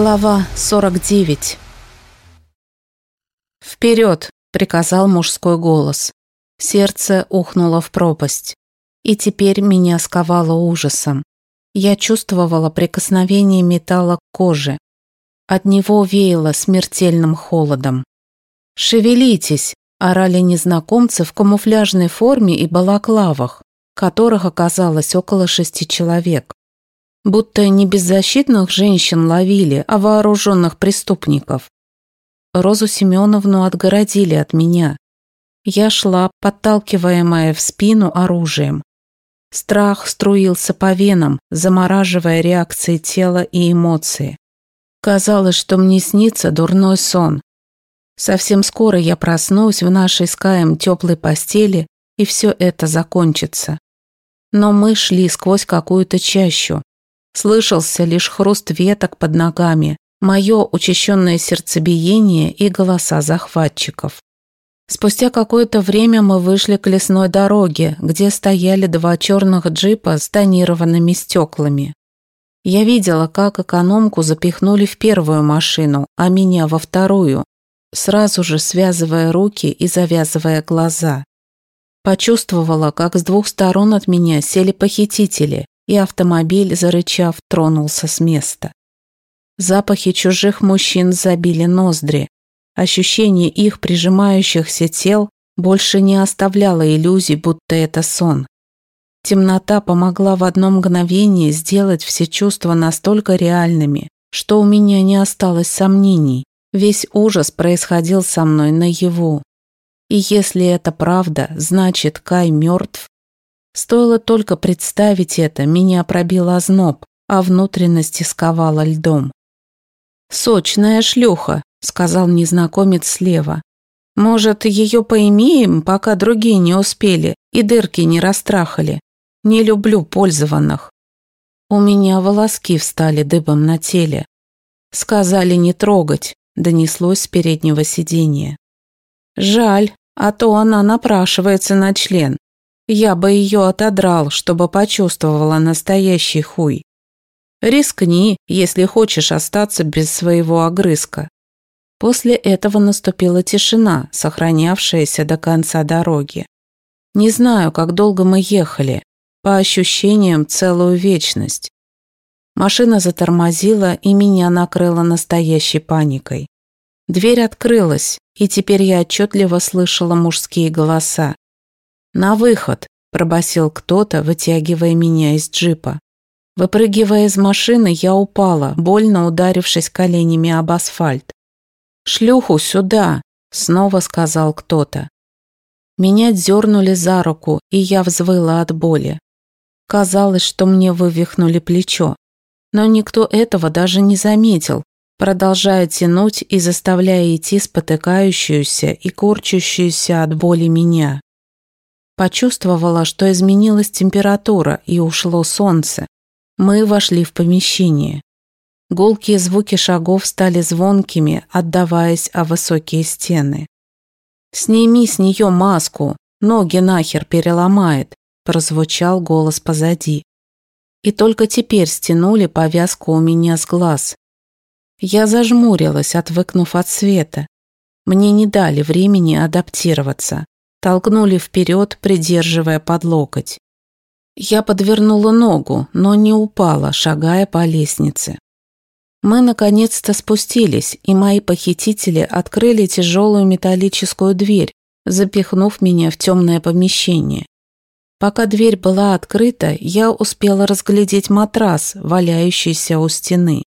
Глава 49 «Вперед!» — приказал мужской голос. Сердце ухнуло в пропасть. И теперь меня сковало ужасом. Я чувствовала прикосновение металла к коже. От него веяло смертельным холодом. «Шевелитесь!» – орали незнакомцы в камуфляжной форме и балаклавах, которых оказалось около шести человек. Будто не беззащитных женщин ловили, а вооруженных преступников. Розу Семеновну отгородили от меня. Я шла, подталкиваемая в спину оружием. Страх струился по венам, замораживая реакции тела и эмоции. Казалось, что мне снится дурной сон. Совсем скоро я проснусь в нашей с Каем теплой постели, и все это закончится. Но мы шли сквозь какую-то чащу. Слышался лишь хруст веток под ногами, мое учащенное сердцебиение и голоса захватчиков. Спустя какое-то время мы вышли к лесной дороге, где стояли два черных джипа с тонированными стеклами. Я видела, как экономку запихнули в первую машину, а меня во вторую, сразу же связывая руки и завязывая глаза. Почувствовала, как с двух сторон от меня сели похитители, и автомобиль, зарычав, тронулся с места. Запахи чужих мужчин забили ноздри, Ощущение их прижимающихся тел больше не оставляло иллюзий, будто это сон. Темнота помогла в одно мгновение сделать все чувства настолько реальными, что у меня не осталось сомнений. Весь ужас происходил со мной наяву. И если это правда, значит Кай мертв. Стоило только представить это, меня пробил озноб, а внутренности сковало льдом. «Сочная шлюха», — сказал незнакомец слева. «Может, ее поимеем, пока другие не успели и дырки не растрахали? Не люблю пользованных». У меня волоски встали дыбом на теле. Сказали не трогать, донеслось с переднего сиденья. Жаль, а то она напрашивается на член. Я бы ее отодрал, чтобы почувствовала настоящий хуй. Рискни, если хочешь остаться без своего огрызка. После этого наступила тишина, сохранявшаяся до конца дороги. Не знаю, как долго мы ехали, по ощущениям целую вечность. Машина затормозила и меня накрыла настоящей паникой. Дверь открылась, и теперь я отчетливо слышала мужские голоса. «На выход!» – пробасил кто-то, вытягивая меня из джипа. Выпрыгивая из машины, я упала, больно ударившись коленями об асфальт. «Шлюху сюда!» – снова сказал кто-то. Меня дернули за руку, и я взвыла от боли. Казалось, что мне вывихнули плечо. Но никто этого даже не заметил, продолжая тянуть и заставляя идти спотыкающуюся и корчащуюся от боли меня. Почувствовала, что изменилась температура и ушло солнце. Мы вошли в помещение. Гулкие звуки шагов стали звонкими, отдаваясь о высокие стены. «Сними с нее маску, ноги нахер переломает», прозвучал голос позади. И только теперь стянули повязку у меня с глаз. Я зажмурилась, отвыкнув от света. Мне не дали времени адаптироваться. Толкнули вперед, придерживая под локоть. Я подвернула ногу, но не упала, шагая по лестнице. Мы наконец-то спустились, и мои похитители открыли тяжелую металлическую дверь, запихнув меня в темное помещение. Пока дверь была открыта, я успела разглядеть матрас, валяющийся у стены.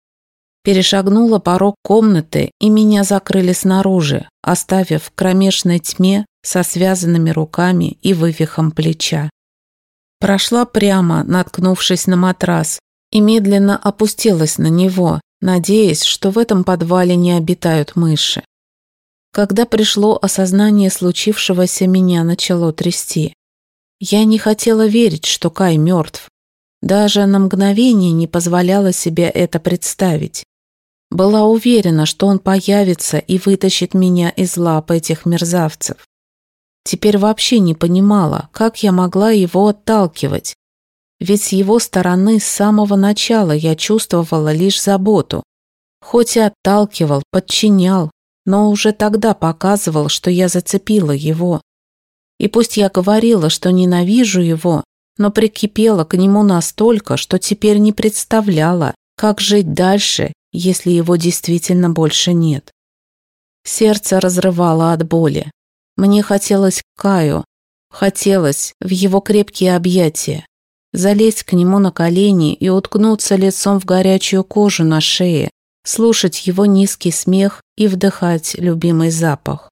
Перешагнула порог комнаты, и меня закрыли снаружи, оставив в кромешной тьме со связанными руками и вывихом плеча. Прошла прямо, наткнувшись на матрас, и медленно опустилась на него, надеясь, что в этом подвале не обитают мыши. Когда пришло осознание случившегося, меня начало трясти. Я не хотела верить, что Кай мертв. Даже на мгновение не позволяла себе это представить. Была уверена, что он появится и вытащит меня из лап этих мерзавцев. Теперь вообще не понимала, как я могла его отталкивать, ведь с его стороны с самого начала я чувствовала лишь заботу. Хоть и отталкивал, подчинял, но уже тогда показывал, что я зацепила его. И пусть я говорила, что ненавижу его, но прикипела к нему настолько, что теперь не представляла, как жить дальше, если его действительно больше нет. Сердце разрывало от боли. Мне хотелось к Каю, хотелось в его крепкие объятия, залезть к нему на колени и уткнуться лицом в горячую кожу на шее, слушать его низкий смех и вдыхать любимый запах.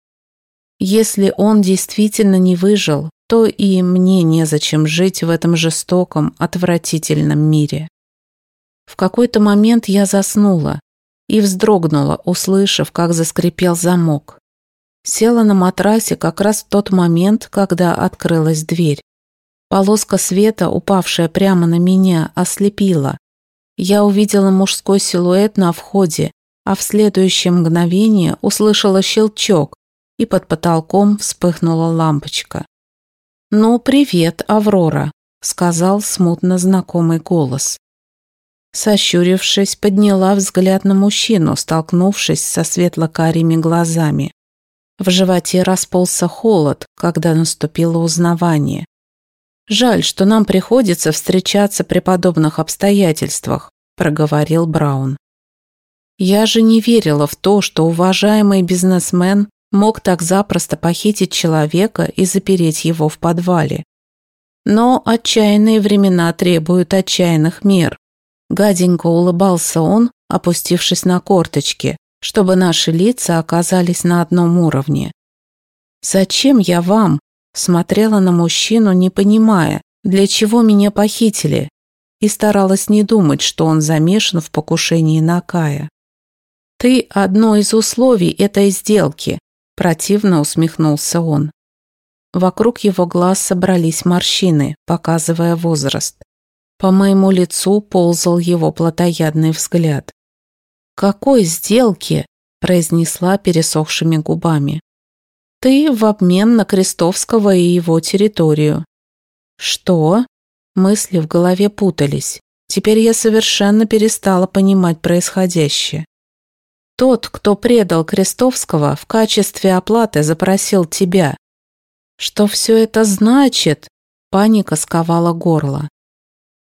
Если он действительно не выжил, то и мне незачем жить в этом жестоком, отвратительном мире. В какой-то момент я заснула и вздрогнула, услышав, как заскрипел замок. Села на матрасе как раз в тот момент, когда открылась дверь. Полоска света, упавшая прямо на меня, ослепила. Я увидела мужской силуэт на входе, а в следующее мгновение услышала щелчок, и под потолком вспыхнула лампочка. «Ну, привет, Аврора», — сказал смутно знакомый голос. Сощурившись, подняла взгляд на мужчину, столкнувшись со светло-карими глазами. В животе расползся холод, когда наступило узнавание. «Жаль, что нам приходится встречаться при подобных обстоятельствах», – проговорил Браун. «Я же не верила в то, что уважаемый бизнесмен мог так запросто похитить человека и запереть его в подвале. Но отчаянные времена требуют отчаянных мер. Гаденько улыбался он, опустившись на корточки, чтобы наши лица оказались на одном уровне. «Зачем я вам?» Смотрела на мужчину, не понимая, для чего меня похитили, и старалась не думать, что он замешан в покушении на Кая. «Ты одно из условий этой сделки», – противно усмехнулся он. Вокруг его глаз собрались морщины, показывая возраст. По моему лицу ползал его плотоядный взгляд. «Какой сделки?» – произнесла пересохшими губами. Ты в обмен на Крестовского и его территорию. Что? Мысли в голове путались. Теперь я совершенно перестала понимать происходящее. Тот, кто предал Крестовского, в качестве оплаты запросил тебя. Что все это значит? Паника сковала горло.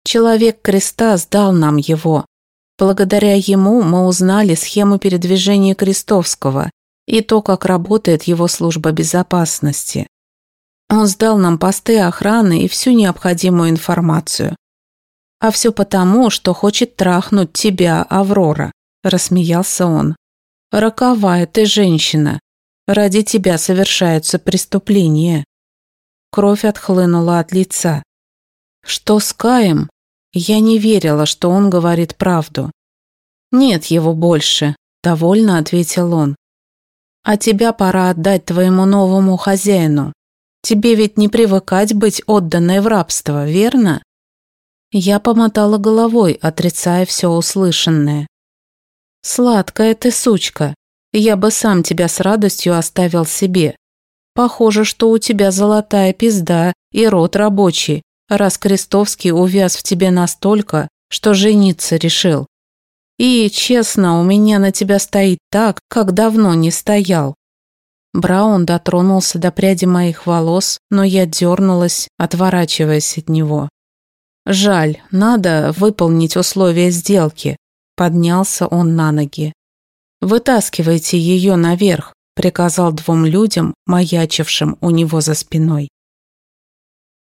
Человек креста сдал нам его. Благодаря ему мы узнали схему передвижения Крестовского и то, как работает его служба безопасности. Он сдал нам посты охраны и всю необходимую информацию. А все потому, что хочет трахнуть тебя, Аврора, рассмеялся он. Роковая ты женщина. Ради тебя совершаются преступления. Кровь отхлынула от лица. Что с Каем? Я не верила, что он говорит правду. Нет его больше, довольно ответил он. А тебя пора отдать твоему новому хозяину. Тебе ведь не привыкать быть отданной в рабство, верно?» Я помотала головой, отрицая все услышанное. «Сладкая ты сучка. Я бы сам тебя с радостью оставил себе. Похоже, что у тебя золотая пизда и рот рабочий, раз Крестовский увяз в тебе настолько, что жениться решил. И, честно, у меня на тебя стоит так, как давно не стоял. Браун дотронулся до пряди моих волос, но я дернулась, отворачиваясь от него. «Жаль, надо выполнить условия сделки», – поднялся он на ноги. «Вытаскивайте ее наверх», – приказал двум людям, маячившим у него за спиной.